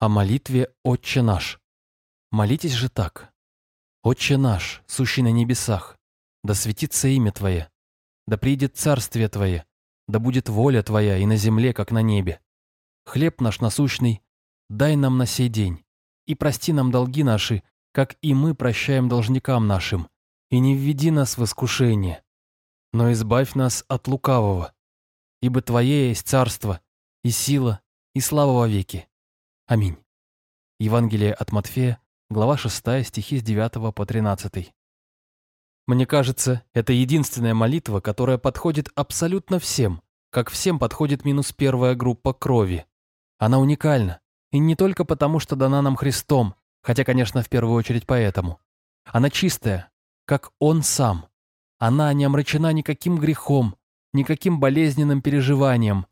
О молитве «Отче наш». Молитесь же так. «Отче наш, сущий на небесах, да светится имя Твое, да придет царствие Твое, да будет воля Твоя и на земле, как на небе. Хлеб наш насущный, дай нам на сей день, и прости нам долги наши, как и мы прощаем должникам нашим, и не введи нас в искушение, но избавь нас от лукавого, ибо Твое есть царство, и сила, и слава во веки. Аминь. Евангелие от Матфея, глава 6, стихи с 9 по 13. Мне кажется, это единственная молитва, которая подходит абсолютно всем, как всем подходит минус первая группа крови. Она уникальна, и не только потому, что дана нам Христом, хотя, конечно, в первую очередь поэтому. Она чистая, как Он сам. Она не омрачена никаким грехом, никаким болезненным переживанием,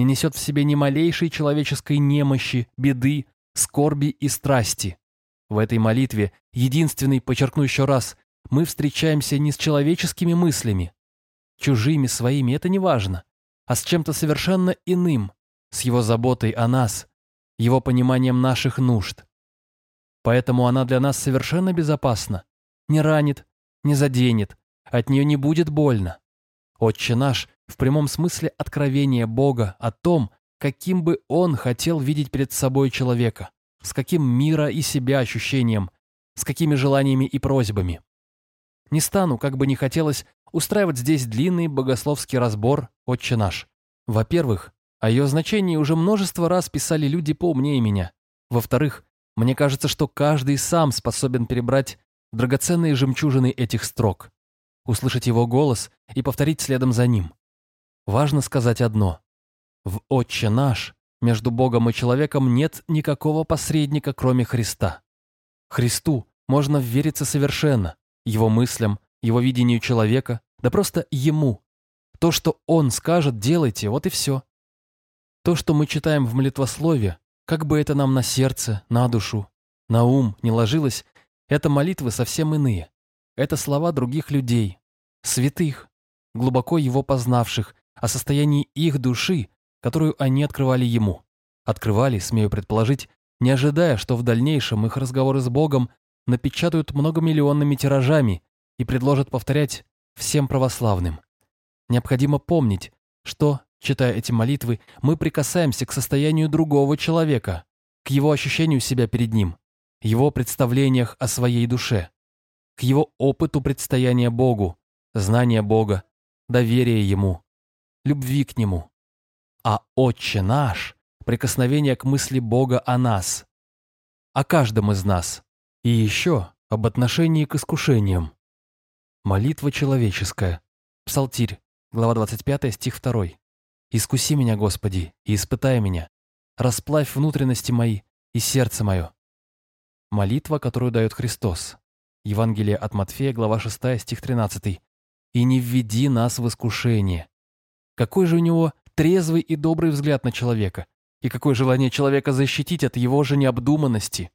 не несет в себе ни малейшей человеческой немощи, беды, скорби и страсти. В этой молитве, единственной, подчеркну еще раз, мы встречаемся не с человеческими мыслями, чужими, своими, это не важно, а с чем-то совершенно иным, с его заботой о нас, его пониманием наших нужд. Поэтому она для нас совершенно безопасна, не ранит, не заденет, от нее не будет больно. Отче наш в прямом смысле откровение Бога о том, каким бы Он хотел видеть перед собой человека, с каким мира и себя ощущением, с какими желаниями и просьбами. Не стану, как бы ни хотелось, устраивать здесь длинный богословский разбор «Отче наш». Во-первых, о ее значении уже множество раз писали люди поумнее меня. Во-вторых, мне кажется, что каждый сам способен перебрать драгоценные жемчужины этих строк, услышать его голос и повторить следом за ним. Важно сказать одно. В «Отче наш» между Богом и человеком нет никакого посредника, кроме Христа. Христу можно вериться совершенно, его мыслям, его видению человека, да просто ему. То, что он скажет, делайте, вот и все. То, что мы читаем в молитвослове, как бы это нам на сердце, на душу, на ум не ложилось, это молитвы совсем иные. Это слова других людей, святых, глубоко его познавших, о состоянии их души, которую они открывали ему. Открывали, смею предположить, не ожидая, что в дальнейшем их разговоры с Богом напечатают многомиллионными тиражами и предложат повторять всем православным. Необходимо помнить, что, читая эти молитвы, мы прикасаемся к состоянию другого человека, к его ощущению себя перед ним, его представлениях о своей душе, к его опыту предстояния Богу, знания Бога, доверия Ему, любви к Нему. А «Отче наш» — прикосновение к мысли Бога о нас, о каждом из нас, и еще об отношении к искушениям. Молитва человеческая. Псалтирь, глава 25, стих 2. «Искуси меня, Господи, и испытай меня. Расплавь внутренности мои и сердце мое». Молитва, которую дает Христос. Евангелие от Матфея, глава 6, стих 13. «И не введи нас в искушение, какой же у него трезвый и добрый взгляд на человека, и какое желание человека защитить от его же необдуманности.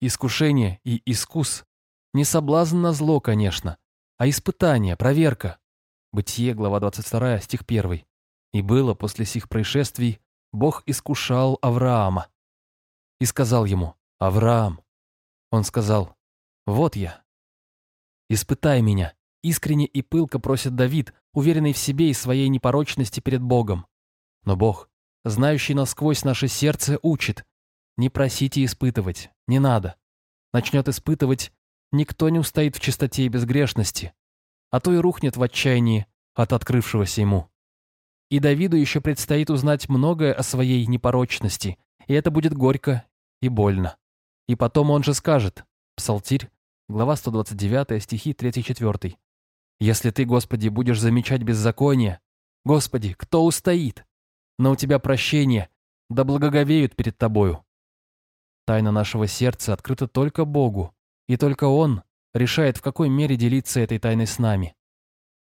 Искушение и искус – не соблазн на зло, конечно, а испытание, проверка. Бытие, глава 22, стих 1. «И было после сих происшествий, Бог искушал Авраама. И сказал ему, Авраам. Он сказал, вот я. Испытай меня, искренне и пылко просит Давид, уверенный в себе и своей непорочности перед Богом. Но Бог, знающий насквозь наше сердце, учит. Не просите испытывать, не надо. Начнет испытывать, никто не устоит в чистоте и безгрешности, а то и рухнет в отчаянии от открывшегося ему. И Давиду еще предстоит узнать многое о своей непорочности, и это будет горько и больно. И потом он же скажет, Псалтирь, глава 129, стихи 3-4. Если ты, Господи, будешь замечать беззаконие, Господи, кто устоит? Но у тебя прощение, да благоговеют перед тобою. Тайна нашего сердца открыта только Богу, и только Он решает, в какой мере делиться этой тайной с нами.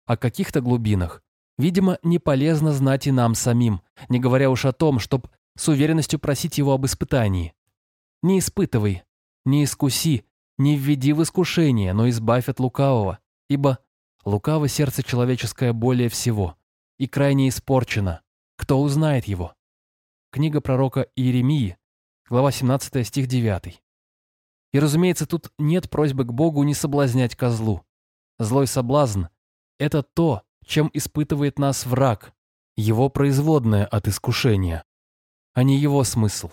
О каких-то глубинах, видимо, не полезно знать и нам самим, не говоря уж о том, чтобы с уверенностью просить Его об испытании. Не испытывай, не искуси, не введи в искушение, но избавь от лукавого, ибо Лукаво сердце человеческое более всего и крайне испорчено. Кто узнает его? Книга пророка Иеремии, глава 17, стих 9. И, разумеется, тут нет просьбы к Богу не соблазнять козлу. Злой соблазн — это то, чем испытывает нас враг, его производное от искушения, а не его смысл.